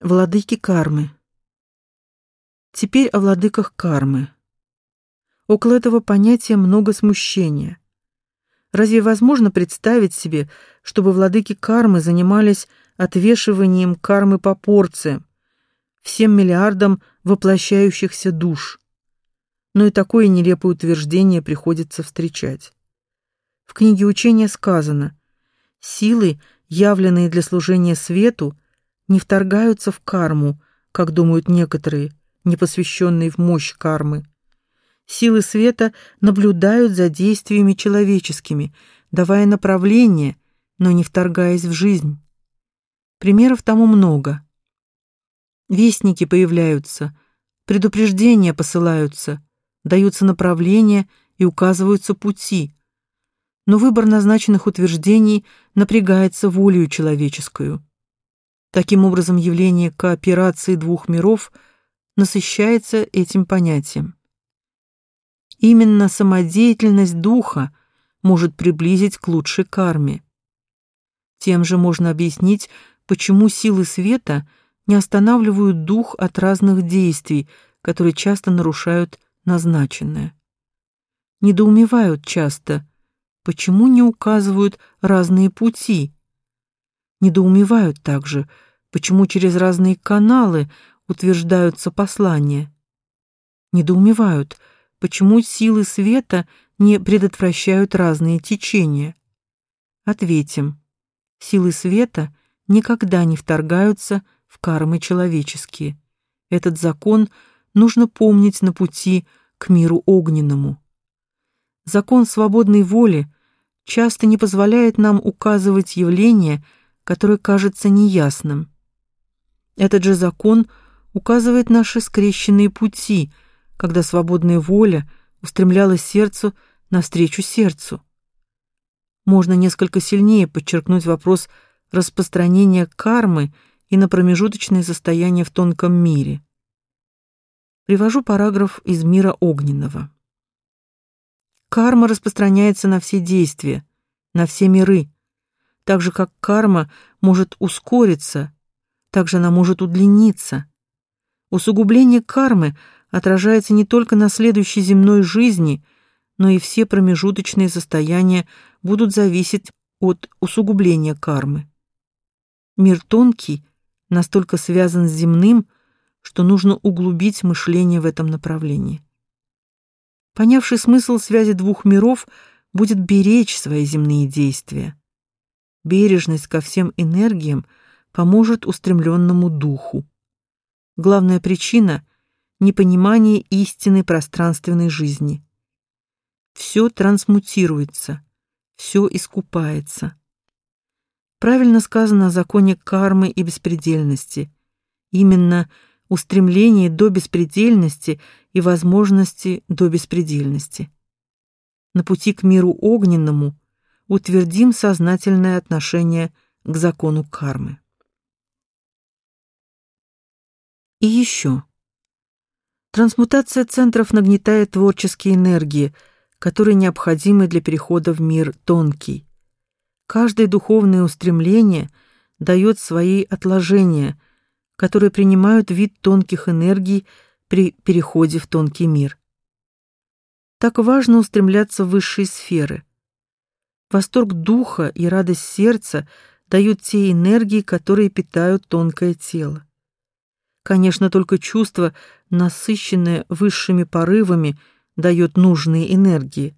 Владыки кармы. Теперь о владыках кармы. Около этого понятия много смущения. Разве возможно представить себе, чтобы владыки кармы занимались отвешиванием кармы по порциям, всем миллиардам воплощающихся душ? Но и такое нелепое утверждение приходится встречать. В книге учения сказано: силы, явленные для служения свету, не вторгаются в карму, как думают некоторые, непосвященные в мощь кармы. Силы света наблюдают за действиями человеческими, давая направление, но не вторгаясь в жизнь. Примеров тому много. Вестники появляются, предупреждения посылаются, даются направления и указываются пути. Но выбор назначенных утверждений напрягается волею человеческую. Таким образом, явление кооперации двух миров насыщается этим понятием. Именно самодеятельность духа может приблизить к лучшей карме. Тем же можно объяснить, почему силы света не останавливают дух от разных действий, которые часто нарушают назначенное. Недоумевают часто, почему не указывают разные пути, недоумевают также, почему через разные каналы утверждаются послания. Недоумевают, почему силы света не предотвращают разные течения. Ответим. Силы света никогда не вторгаются в кармы человеческие. Этот закон нужно помнить на пути к миру огненному. Закон свободной воли часто не позволяет нам указывать явления, которое кажется неясным. Этот же закон указывает наши скрещенные пути, когда свободная воля устремляла сердцу навстречу сердцу. Можно несколько сильнее подчеркнуть вопрос распространения кармы и на промежуточное состояние в тонком мире. Привожу параграф из мира огненного. Карма распространяется на все действия, на все миры, так же как карма может ускориться, так же она может удлиниться. Усугубление кармы отражается не только на следующей земной жизни, но и все промежуточные состояния будут зависеть от усугубления кармы. Мир тонкий настолько связан с земным, что нужно углубить мышление в этом направлении. Понявший смысл связи двух миров будет беречь свои земные действия бережность ко всем энергиям поможет устремленному духу. Главная причина непонимание истины пространственной жизни. Все трансмутируется, все искупается. Правильно сказано о законе кармы и беспредельности. Именно устремление до беспредельности и возможности до беспредельности. На пути к миру огненному утвердим сознательное отношение к закону кармы. И еще. Трансмутация центров нагнетает творческие энергии, которые необходимы для перехода в мир тонкий. Каждое духовное устремление дает свои отложения, которые принимают вид тонких энергий при переходе в тонкий мир. Так важно устремляться в высшие сферы. Восторг духа и радость сердца дают те энергии, которые питают тонкое тело. Конечно, только чувство, насыщенное высшими порывами, дает нужные энергии.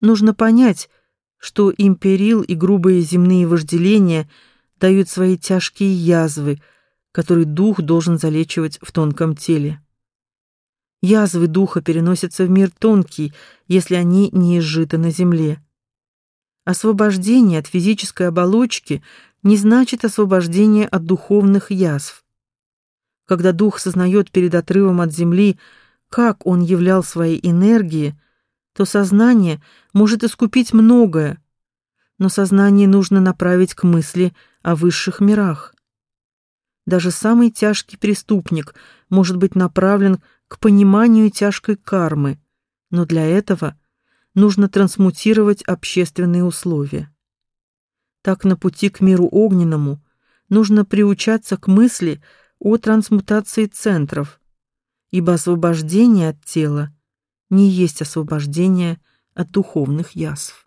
Нужно понять, что империл и грубые земные вожделения дают свои тяжкие язвы, которые дух должен залечивать в тонком теле. Язвы духа переносятся в мир тонкий, если они не изжиты на земле. Освобождение от физической оболочки не значит освобождение от духовных язв. Когда дух сознает перед отрывом от земли, как он являл свои энергии, то сознание может искупить многое, но сознание нужно направить к мысли о высших мирах. Даже самый тяжкий преступник может быть направлен к пониманию тяжкой кармы, но для этого – нужно трансмутировать общественные условия. Так на пути к миру огненному нужно приучаться к мысли о трансмутации центров, ибо освобождение от тела не есть освобождение от духовных язв.